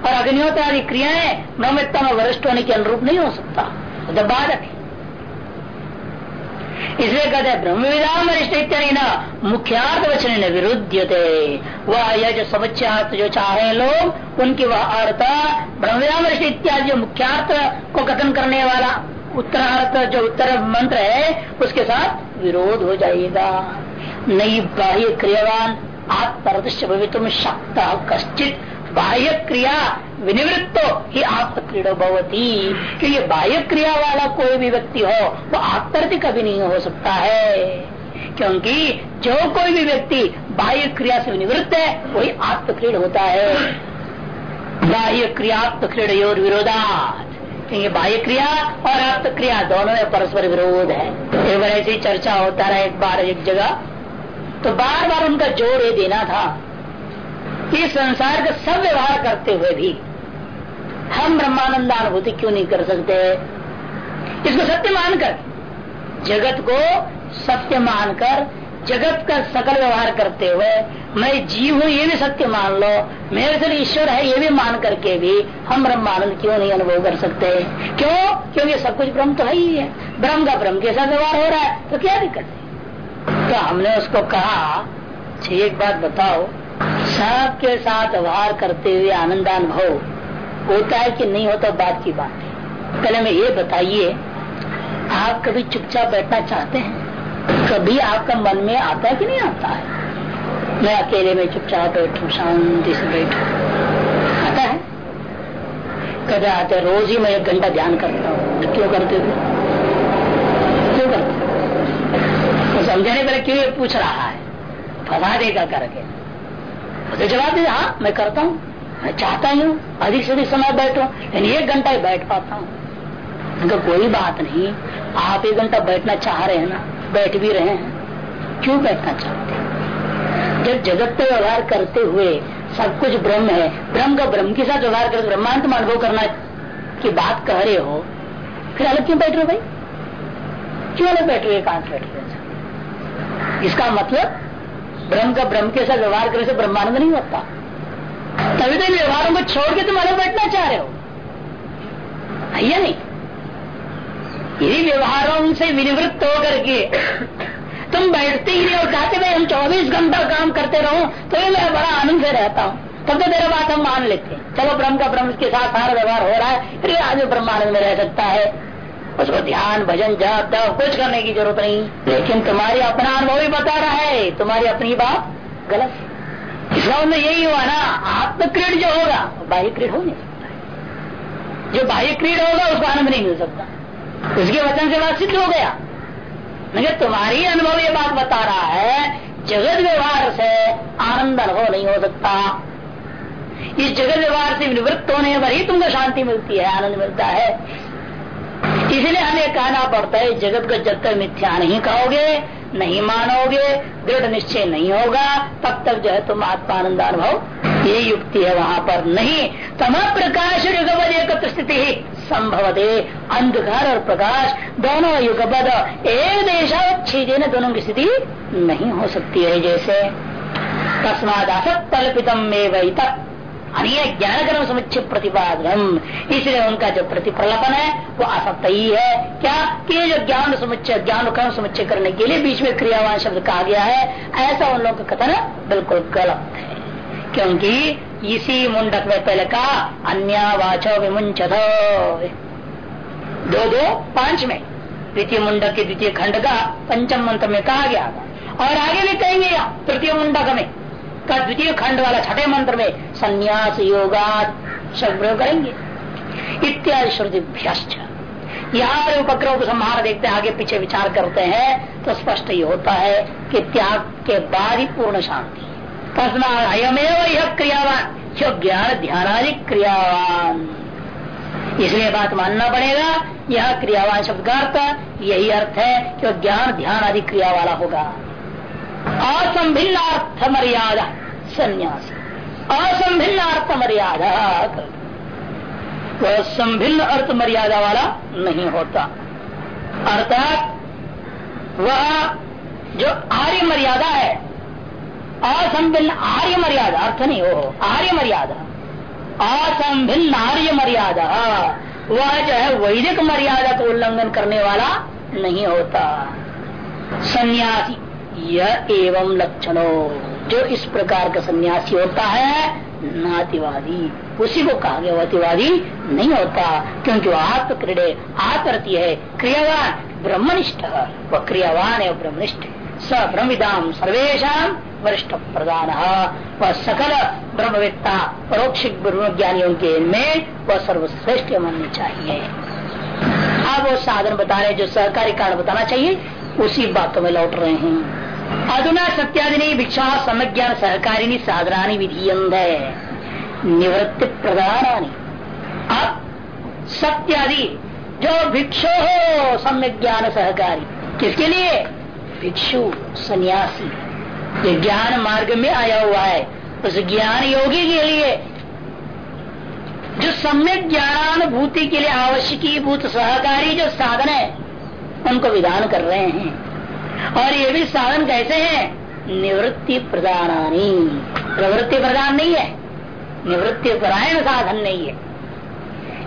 और अग्निहोत्र आदि क्रियाएँ ब्रह्मवेत्ता में वरिष्ठ होने के अनुरूप नहीं हो सकता। तो बाधक है। इसलिए कहते हैं, ब्रह्म विधान वरिष्ठ इत्यादि न, मुख्यार्थ वचन विरुद्ध वह यह जो समुच्चार्थ जो चाहे लोग, उनकी वह अर्थ ब्रह्म विधान वरिष्ठ इत्यादि जो मुख्यार्थ को कथन करने वाला, उत्तरार्थ जो उत्तर मंत्र है, उसके साथ विरोध हो जाएगा। नई बाह्य क्रियावान आत्मरदृश्य भवितुम शक्त कश्चित बाह्य क्रिया विनिवृत्तो ही आत्मक्रीडो भवती। क्योंकि बाह्य क्रिया वाला कोई भी व्यक्ति हो, वो आत्मरति कभी नहीं हो सकता है। क्योंकि जो कोई भी व्यक्ति बाह्य क्रिया से निवृत्त है, वही आत्मक्रीड होता है। बाह्य क्रियात्मक्रीड और विरोधात। क्योंकि बाह्य क्रिया और आत्मक्रिया दोनों में परस्पर विरोध है। एक बार ऐसी चर्चा होता रहा एक बार एक जगह। तो बार बार उनका ज़ोर ये देना था। इस संसार का सब व्यवहार करते हुए भी हम ब्रह्मानंद अनुभूति क्यों नहीं कर सकते? इसको सत्य मानकर जगत को सत्य मानकर जगत का सकल व्यवहार करते हुए मैं जीव हूँ ये भी सत्य मान लो मेरे से ईश्वर है ये भी मान करके भी हम ब्रह्मानंद क्यों नहीं अनुभव कर सकते? क्यों? क्योंकि सब कुछ ब्रह्म तो है ही है। ब्रह्म का ब्रह्म के साथ व्यवहार हो रहा है तो क्या दिक्कत है? तो हमने उसको कहा अच्छा, एक बात बताओ सबके साथ व्यवहार करते हुए आनंदानुभव होता है कि नहीं होता, बात की बात है। पहले मैं ये बताइए, आप कभी चुपचाप बैठना चाहते हैं? कभी आपका मन में आता है कि नहीं आता है? मैं अकेले में चुपचाप बैठू शांति से बैठू। आता है? कभी आते रोज ही मैं एक घंटा ध्यान करता हूँ। क्यों करते थे क्यों करते समझाने पहले क्यों पूछ रहा है? फसा देगा करके। तो जवाब दे हाँ मैं करता हूँ। मैं चाहता ही हूँ, अधिक से अधिक समय बैठू, लेकिन एक घंटा ही बैठ पाता हूँ। उनका कोई बात नहीं, आप एक घंटा बैठना चाह रहे हैं ना, बैठ भी रहे हैं। क्यों बैठना चाहते हैं? जब जगत पे व्यवहार करते हुए सब कुछ ब्रह्म है, ब्रह्म का ब्रह्म के साथ व्यवहार करते ब्रह्मांत में अनुभव करना की बात कह रहे हो, फिर अलग क्यों बैठ रहे हो भाई? क्यों अलग बैठ रहे कहाँ बैठ रहे इसका मतलब ब्रह्म का ब्रह्म के साथ व्यवहार करने से ब्रह्मानंद नहीं होता। तभी तो व्यवहारों को छोड़ के तुम अलग बैठना चाह रहे हो। भैया नहीं? यदि व्यवहारों से विनिवृत्त होकर के तुम बैठते ही नहीं और कहते भाई हम 24 घंटा काम करते रहो तो ये मैं बड़ा आनंद से रहता हूँ। तब तो तेरा बात हम मान लेते हैं। चलो ब्रह्म का ब्रह्म के साथ सारा व्यवहार हो रहा है, फिर आदमी ब्रह्मानंद में रह सकता है। उसको ध्यान, भजन, जाप तब कुछ करने की ज़रूरत नहीं। लेकिन तुम्हारी अपना अनुभव ही बता रहा है। तुम्हारी अपनी बात गलत इसका यही हुआ ना, आत्मक्रीड जो होगा बाह्य क्रीड हो नहीं सकता जो बाह्य क्रीड होगा, उसको आनंद नहीं मिल सकता। उसके वचन से बात सिद्ध हो गया। मगर तुम्हारी अनुभव ये बात बता रहा है, जगत व्यवहार से आनंद अनुभव नहीं हो सकता। इस जगत व्यवहार से निवृत्त होने पर ही तुमको शांति मिलती है, आनंद मिलता है। इसलिए हमें कहना पड़ता है, जगत को जब तक मिथ्या नहीं कहोगे, नहीं मानोगे, दृढ़ निश्चय नहीं होगा, तब तक जो है तुम आत्मानंद अनुभव, ये युक्ति है वहाँ पर नहीं। तम प्रकाश युगवद एकत्र स्थिति संभव दे अंधकार और प्रकाश, दोनों युगबद एक देशा छीजे दोनों की स्थिति नहीं हो सकती है जैसे। तस्माद असत कल्पितम में वही तक अनेक ज्ञान कर्म समुच्चय प्रतिपादन इसलिए उनका जो प्रतिफलपन है, वो असत्य ही है। क्या? कि जो ज्ञान समुच्चय ज्ञान कर्म समुच्चय करने के लिए बीच में क्रियावान शब्द कहा गया है, ऐसा उन लोगों का कथन बिल्कुल गलत है। क्योंकि इसी मुंडक में पहले कहा अन्य वाचो विमुंचत दो दो, पाँच में। द्वितीय मुंडक के द्वितीय खंड का पंचम मंत्र में कहा गया और आगे भी कहेंगे तृतीय मुंडक में। का द्वितीय खंड वाला छठे मंत्र में संन्यास योगा शब्द प्रयोग करेंगे। इत्यादि श्रुतिभ्यश्च यहाँ पर उपक्रम को संहार देखते हैं, आगे पीछे विचार करते हैं तो स्पष्ट ये होता है कि त्याग के बाद ही पूर्ण शांति। यह क्रियावान जो ज्ञान ध्यानादि क्रियावान। इसलिए बात मानना पड़ेगा, यह क्रियावान शब्द का यही अर्थ है कि ज्ञान ध्यान आदि क्रिया वाला होगा। असंभिन्न अर्थ मर्यादा संन्यास असंभिन्न अर्थ मर्यादा वह संभिन्न अर्थ मर्यादा वाला नहीं होता। अर्थात, वह जो आर्य मर्यादा है, असंभिन्न आर्य मर्यादा, अर्थ नहीं हो, आर्य मर्यादा। असंभिन्न आर्य मर्यादा, वह जो है वैदिक मर्यादा को उल्लंघन करने वाला नहीं होता। सन्यासी। यह एवं लक्षणों। जो इस प्रकार का सन्यासी होता है, नातिवादी। उसी को कहा गया अतिवादी नहीं होता, क्योंकि वो आत्मक्रीडे, आत्मरती है, क्रियावान, ब्रह्मनिष्ठ वह क्रियावान है ब्रह्मनिष्ठ। स ब्रह्मविदाम सर्वेशा वरिष्ठ प्रधान वह सकल ब्रह्मवेत्ता, परोक्ष ज्ञानियों के में वह सर्वश्रेष्ठ माननी चाहिए। अब वो साधन बता रहे जो सहकारी कारण बताना चाहिए, उसी बातों में लौट रहे हैं। अधुना सत्यादि भिक्षा समज्ञान सहकारिणी साधनानी विधीयंद निवृत्ति प्रधान अब सत्यादि, जो भिक्षु हो सम्यक ज्ञान सहकारी। किसके लिए? भिक्षु सन्यासी। ये ज्ञान मार्ग में आया हुआ है। उस ज्ञान योगी के लिए, जो सम्यक ज्ञानानुभूति के लिए आवश्यकी भूत सहकारी जो साधन है, उनको विधान कर रहे हैं। और ये भी साधन कैसे हैं? निवृत्ति प्रदानी प्रवृत्ति प्रदान नहीं है। निवृत्ति परायण साधन नहीं है।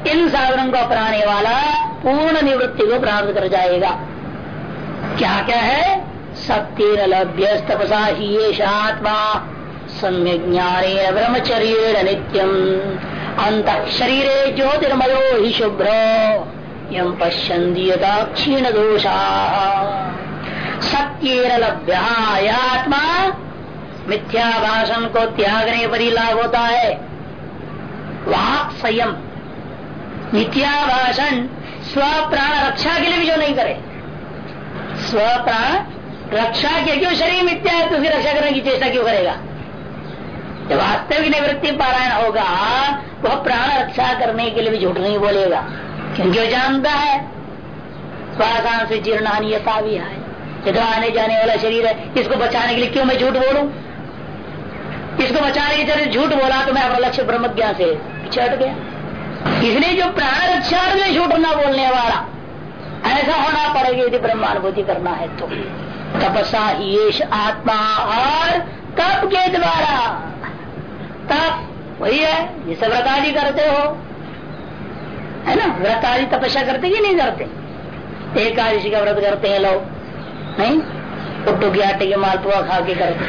इन साधनों को अपनाने वाला पूर्ण निवृत्ति को प्राप्त कर जाएगा। क्या क्या है? सत्य लभ्य तपसा ही आत्मा सम्यक ज्ञाने ब्रह्मचर्य नित्यम। अंत शरीर ज्योतिर्मयो ही शुभ्र, यम पश्यंदीयता क्षीण दोषा सत्य लभ्य आत्मा मिथ्या भाषण को त्यागने पर ही लाभ होता है। वाक संयम मिथ्या भाषण स्व प्राण रक्षा के लिए भी जो नहीं करे। स्व प्राण रक्षा के क्यों शरीर मिथ्या है? तो उसकी रक्षा करने की चेष्टा क्यों करेगा? जब वास्तविक निवृत्ति पारायण होगा, वह प्राण रक्षा करने के लिए भी झूठ नहीं बोलेगा। क्योंकि वो जानता है श्वासान से जीर्णानियता भी है। यदि आने जाने वाला शरीर है, इसको बचाने के लिए क्यों मैं झूठ बोलूँ? इसको बचाने के लिए झूठ बोला तो मैं अपना लक्ष्य ब्रह्म ज्ञान से पीछे गया। इसलिए जो प्राण रक्षा में झूठ ना बोलने वाला, ऐसा होना पड़ेगा यदि ब्रह्मानुभूति करना है तो। तपसा येष आत्मा और तप के द्वारा। तप, वही है, जिसे व्रतादि करते हो। है ना? व्रतादि तपस्या करते कि नहीं करते? एकादशी का व्रत करते हैं लोग। नहीं? उट्टू की आटे के मालपुआ खा के करते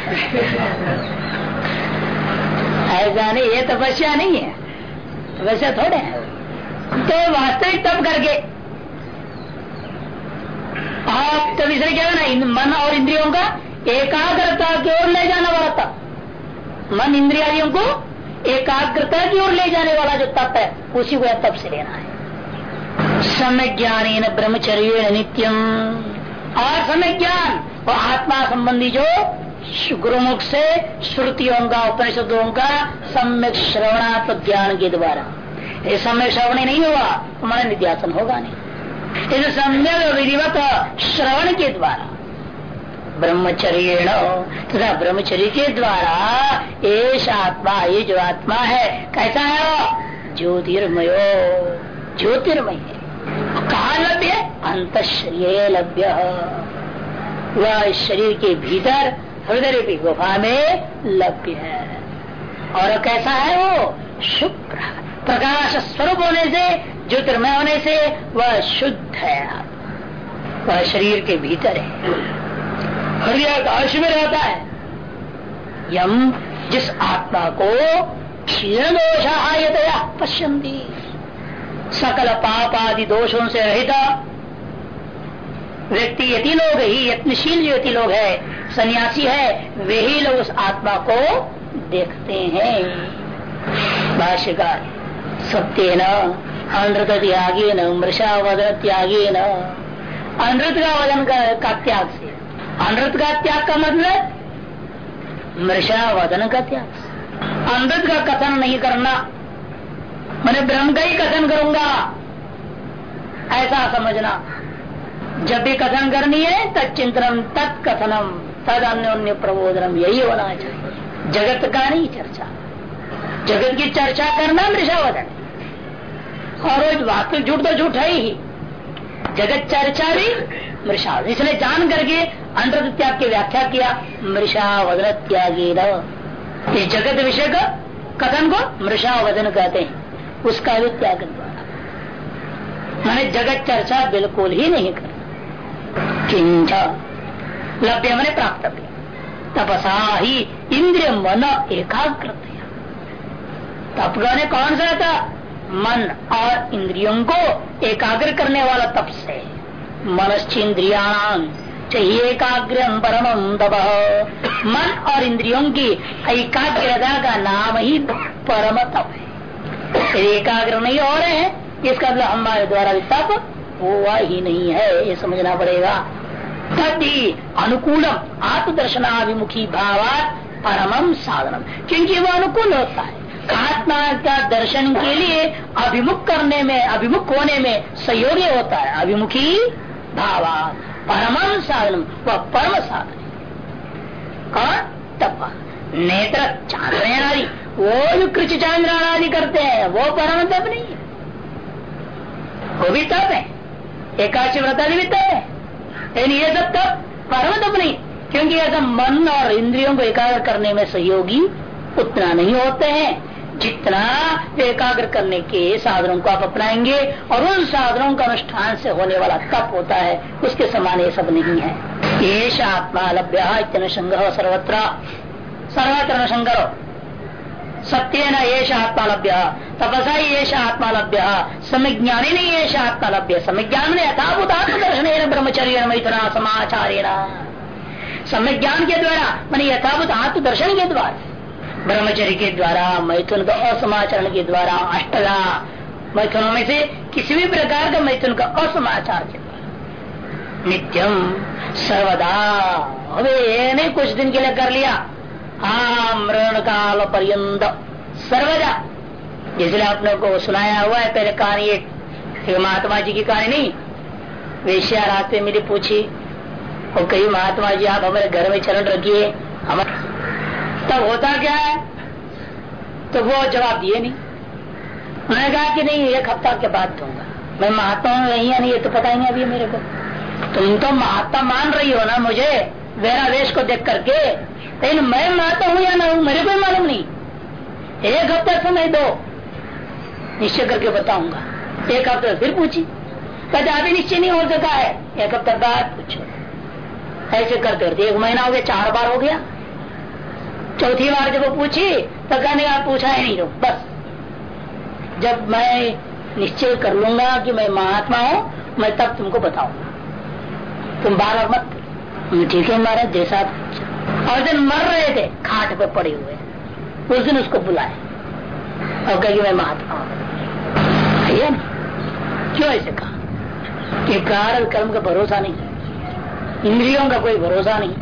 ऐसा नहीं, ये तपस्या नहीं है। तपस्या थोड़े है। तो वास्तविक तप करके। आप तब इसलिए क्या ना मन और इंद्रियों का एकाग्रता की ओर ले जाना वाला तप। मन इंद्रियों को एकाग्रता की ओर ले जाने वाला जो तप है, उसी को तप से लेना है। समय ज्ञान ब्रह्मचर्य नित्यम। और समय ज्ञान और आत्मा संबंधी जो गुरुमुख से श्रुतियों का, उपनिषदों का सम्यक श्रवणात्म ज्ञान के द्वारा। ये सम्यक श्रवण नहीं हुआ हमारा निध्यासन होगा नहीं। इस सम्यक विधिवत श्रवण के द्वारा ब्रह्मचर्य तथा ब्रह्मचर्य के द्वारा एश आत्मा, ये जो आत्मा है, कैसा है ज्योतिर्मयो, ज्योतिर्मय। कहा लभ्य अंत शरीर लभ्य वह शरीर के भीतर हृदय रूपी गुफा में लभ्य है। और कैसा है वो? शुक्र प्रकाश स्वरूप होने से ज्योतिर्मय होने से वह शुद्ध है। वह शरीर के भीतर है। हृदय काश में रहता है। यम जिस आत्मा को क्षीण दोषायतया पश्यंती सकल पाप आदि दोषों से रहित। व्यक्ति यति लोग ही यत्नशील यति लोग है सन्यासी है वे ही लोग उस आत्मा को देखते हैं। भाष्यकार सत्य न अनृत त्यागे न मृषा वदन त्यागे न अनृत का वज़न का, त्याग से। अनृत का त्याग का मतलब? मृषा वदन का त्याग अनृत का कथन नहीं करना। मैंने ब्रह्म का ही कथन करूँगा। ऐसा समझना। जब भी कथन करनी है तत्चिंतनम तत्कथनम तद अन्य अन्य प्रबोधनम, यही होना चाहिए। जगत का नहीं चर्चा। जगत की चर्चा करना मृषावधन और वास्तविक झूठ तो झूठ है ही। जगत चर्चा भी मृषा इसलिए जान करके अंतर त्याग की व्याख्या किया मृषावदन त्यागी जगत विषय का कथन को मृषावदन कहते हैं। उसका भी त्याग द्वारा। मैंने जगत चर्चा बिल्कुल ही नहीं कर। लभ्य मैंने प्राप्त तपसा ही इंद्रिय मन एकाग्रत तप ने कौन सा था मन और इंद्रियों को एकाग्र करने वाला तप से। मनश्चेन्द्रियाण चाहिए एकाग्र परम तप। मन और इंद्रियों की एकाग्रता का नाम ही परम तप है। एकाग्र नहीं हो रहे हैं। इसका मतलब हमारे द्वारा तप हुआ ही नहीं है, ये समझना पड़ेगा। तभी अनुकूलम, आत्मदर्शनाभिमुखी भावात परमम साधनम। क्योंकि वो अनुकूल होता है। आत्मा का दर्शन के लिए अभिमुख करने में, अभिमुख होने में सहयोगी होता है। अभिमुखी भावा परम साधन वह परम साधन कौन? तपा। नेत्र चांद्रयण आदि। वो जो कृष चांद्रायण आदि करते हैं, वो परम तप नहीं है। वो भी तप है। एकाशी व्रत आदि भी तप है। लेकिन ये सब तप परम तप नहीं। क्योंकि ऐसा मन और इंद्रियों को एकाग्र करने में सहयोगी उतना नहीं होते हैं। जितना एकाग्र करने के साधनों को आप अपनाएँगे और उन साधनों का अनुष्ठान से होने वाला तप होता है, उसके समान ये सब नहीं है। ये आत्मा लभ्य इतने संग्रह सर्वत्र। सर्वत्र संग्रह सत्य न ये आत्मा लभ्य तपसा ही ये आत्मा लभ्य समिज्ञानी नहीं ये आत्मा लभ्य समिज्ञान ने यथाभूत आत्मदर्शन ब्रह्मचर्य मैथुना समाचार्य सम्यक ज्ञान के द्वारा, मान यथाभूत आत्मदर्शन के द्वारा ब्रह्मचर्य के द्वारा मैथुन का असमाचरण के द्वारा अष्टला मैथुनों में से किसी भी प्रकार का मैथुन का असमाचार के द्वारा। नित्यम सर्वदा, अबे नहीं कुछ दिन के लिए कर लिया। हाँ मरण काल पर्यंत सर्वदा। इसलिए आपने को सुनाया हुआ है, पहले कहानी महात्मा जी की कहानी नहीं। वेश्या रास्ते मेरी पूछी और कही महात्मा जी, आप हमारे घर में चरण रखिए, हमारे तब होता क्या है? तो वो जवाब दिए नहीं। मैंने कहा कि नहीं, एक हफ़्ता के बाद दूँगा। मैं महात्मा नहीं है नहीं, ये तो पता ही नहीं अभी मेरे को। तुम तो महात्मा मान रही हो ना मुझे वेरा वेश को देख करके। लेकिन मैं महात्मा हूँ या ना हूँ, मेरे को मालूम नहीं। एक हफ़्ता समय दो। निश्चय करके बताऊँगा। एक हफ़्ता फिर पूछी। कहते, अभी निश्चय नहीं हो सका है। एक हफ़्ता बाद पूछो। ऐसे करते करते, एक महीना हो गया, चार बार हो गया। चौथी बार जब वो पूछी तो कहने का पूछा ही नहीं तो बस। जब मैं निश्चय कर लूँगा कि मैं महात्मा हूँ, मैं तब तुमको बताऊँगा। तुम बार बार मत ठीक है महाराज जैसा और दिन मर रहे थे, खाट पे पड़े हुए। उस दिन उसको बुलाए। और कहे मैं महात्मा हूँ। क्यों ऐसे कहा? कि कारण कर्म का भरोसा नहीं इंद्रियों का कोई भरोसा नहीं